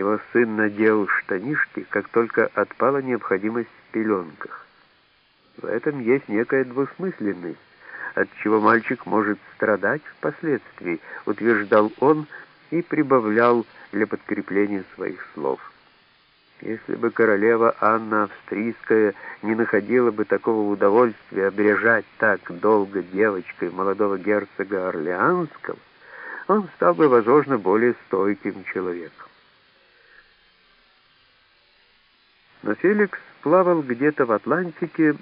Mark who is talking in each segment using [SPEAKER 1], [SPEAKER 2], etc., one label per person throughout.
[SPEAKER 1] Его сын надел штанишки, как только отпала необходимость в пеленках. В этом есть некая двусмысленность, от чего мальчик может страдать впоследствии, утверждал он и прибавлял для подкрепления своих слов. Если бы королева Анна Австрийская не находила бы такого удовольствия обрежать так долго девочкой молодого герцога Орлеанского, он стал бы, возможно, более стойким человеком. Но Феликс плавал где-то в Атлантике,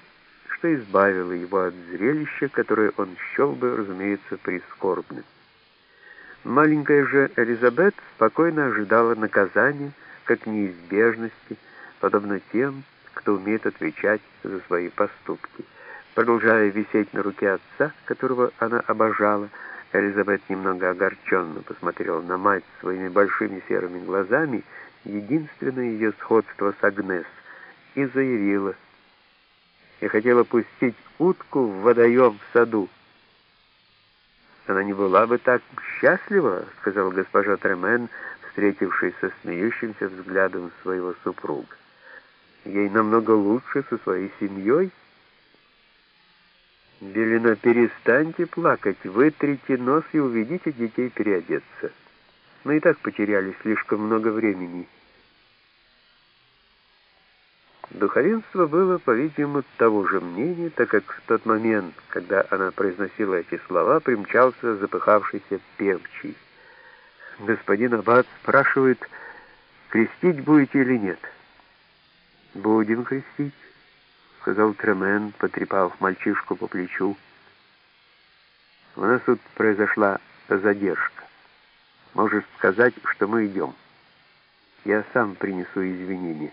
[SPEAKER 1] что избавило его от зрелища, которое он счел бы, разумеется, прискорбным. Маленькая же Элизабет спокойно ожидала наказания, как неизбежности, подобно тем, кто умеет отвечать за свои поступки. Продолжая висеть на руке отца, которого она обожала, Элизабет немного огорченно посмотрела на мать своими большими серыми глазами, единственное ее сходство с Агнес, и заявила, «Я хотела пустить утку в водоем в саду». «Она не была бы так счастлива», — сказала госпожа Тремен, встретившись со смеющимся взглядом своего супруга. «Ей намного лучше со своей семьей». «Белина, перестаньте плакать, вытрите нос и уведите детей переодеться. Мы и так потеряли слишком много времени». Духовенство было, по-видимому, того же мнения, так как в тот момент, когда она произносила эти слова, примчался запыхавшийся певчий. Господин Аббат спрашивает, крестить будете или нет? «Будем крестить», — сказал Тремен, потрепав мальчишку по плечу. «У нас тут произошла задержка. Можешь сказать, что мы идем. Я сам принесу извинения».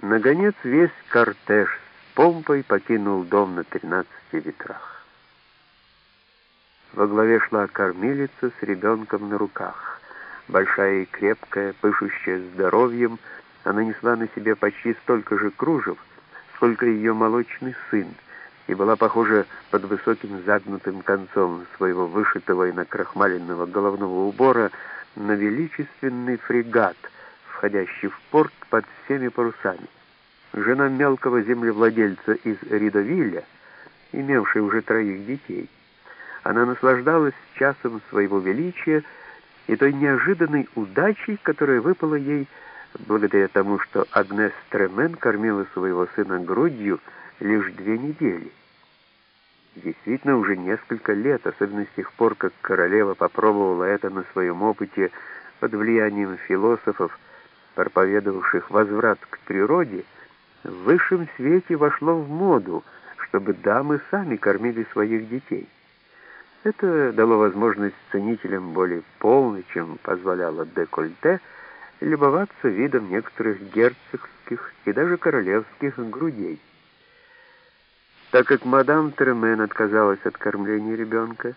[SPEAKER 1] Наконец весь кортеж с помпой покинул дом на тринадцати ветрах. Во главе шла кормилица с ребенком на руках. Большая и крепкая, пышущая здоровьем, она несла на себе почти столько же кружев, сколько ее молочный сын, и была похожа под высоким загнутым концом своего вышитого и накрахмаленного головного убора на величественный фрегат — входящий в порт под всеми парусами. Жена мелкого землевладельца из Ридовиля, имевшая уже троих детей, она наслаждалась часом своего величия и той неожиданной удачей, которая выпала ей благодаря тому, что Агнес Тремен кормила своего сына грудью лишь две недели. Действительно, уже несколько лет, особенно с тех пор, как королева попробовала это на своем опыте под влиянием философов, проповедовавших возврат к природе, в высшем свете вошло в моду, чтобы дамы сами кормили своих детей. Это дало возможность ценителям более полной, чем позволяло декольте, любоваться видом некоторых герцогских и даже королевских грудей. Так как мадам Тремен отказалась от кормления ребенка,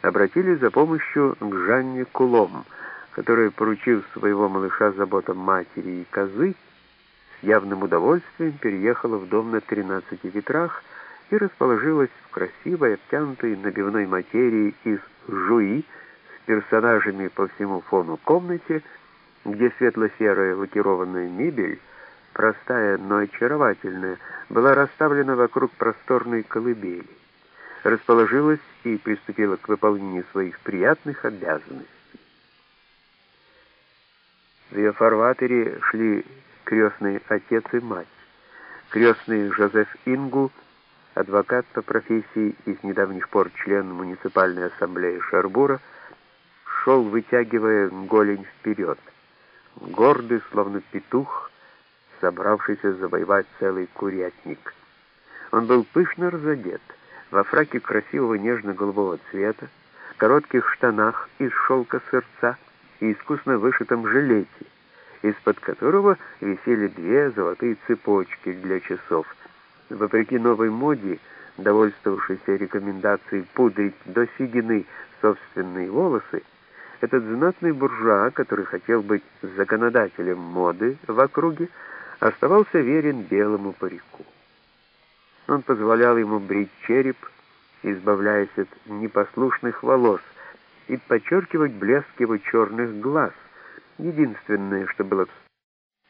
[SPEAKER 1] обратились за помощью к Жанне Кулом — которая, поручив своего малыша заботам матери и козы, с явным удовольствием переехала в дом на 13 ветрах и расположилась в красивой, обтянутой набивной материи из жуи с персонажами по всему фону комнате, где светло-серая лакированная мебель, простая, но очаровательная, была расставлена вокруг просторной колыбели. Расположилась и приступила к выполнению своих приятных обязанностей. В ее фарватере шли крестный отец и мать. Крестный Жозеф Ингу, адвокат по профессии и с недавних пор член муниципальной ассамблеи Шербура, шел, вытягивая голень вперед, гордый, словно петух, собравшийся завоевать целый курятник. Он был пышно разодет, во фраке красивого нежно-голубого цвета, коротких штанах из шелка сырца, и искусно вышитом жилете, из-под которого висели две золотые цепочки для часов. Вопреки новой моде, довольствовавшейся рекомендацией пудрить до седины собственные волосы, этот знатный буржуа, который хотел быть законодателем моды в округе, оставался верен белому парику. Он позволял ему брить череп, избавляясь от непослушных волос, и подчеркивать блеск его черных глаз, единственное, что было